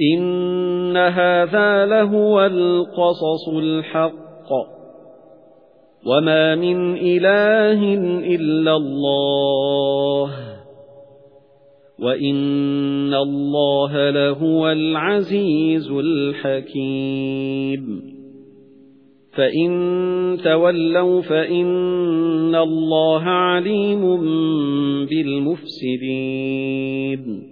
إِنَّ هَذَا لَهُوَ الْقَصَصُ الْحَقُّ. وَمَا مِنْ إِلَٰهٍ إِلَّا اللَّهُ. وَإِنَّ اللَّهَ لَهُوَ الْعَزِيزُ الْحَكِيمُ. فَإِن تَوَلَّوْا فَإِنَّ اللَّهَ عَلِيمٌ بِالْمُفْسِدِينَ.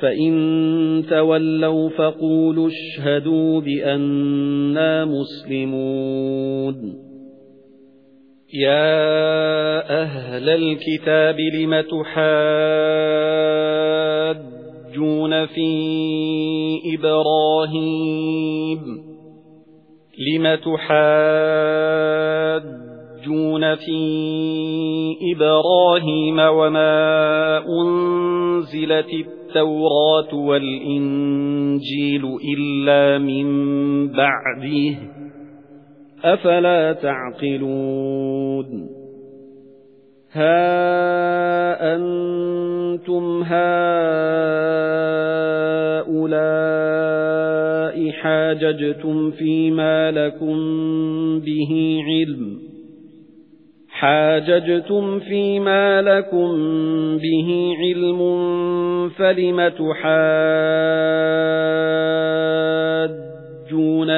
فَإِن تَوَلَّوْا فَقُولُوا اشْهَدُوا بِأَنَّا مُسْلِمُونَ يَا أَهْلَ الْكِتَابِ لِمَ تُحَاجُّونَ فِي إِبْرَاهِيمَ؟ لِمَ تُحَاجُّونَ فِي إِبْرَاهِيمَ وَمَا أُنْزِلَتِ التوراة والإنجيل إلا من بعده. أفلا تعقلون؟ ها أنتم هؤلاء حاججتم فيما لكم به علم. حاججتم فيما لكم به علم فلم تحاجون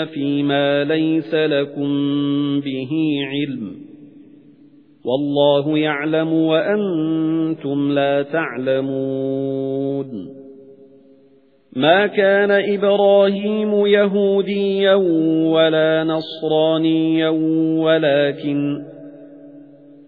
فيما ليس لكم به علم. والله يعلم وأنتم لا تعلمون. ما كان إبراهيم يهوديا ولا نصرانيا ولكن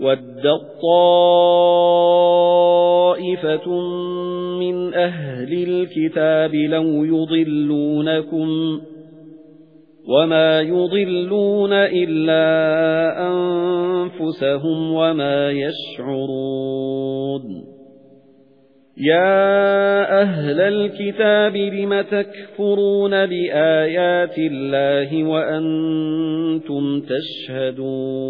وَدَّت طَّائِفَةٌ مِنْ أَهْلِ الْكِتَابِ لَوْ يُضِلُّونَكُمْ وَمَا يُضِلُّونَ إِلَّا أَنفُسَهُمْ وَمَا يَشْعُرُونَ يَا أَهْلَ الْكِتَابِ لِمَ تَكْفُرُونَ بِآيَاتِ اللَّهِ وَأَنْتُمْ تَشْهَدُونَ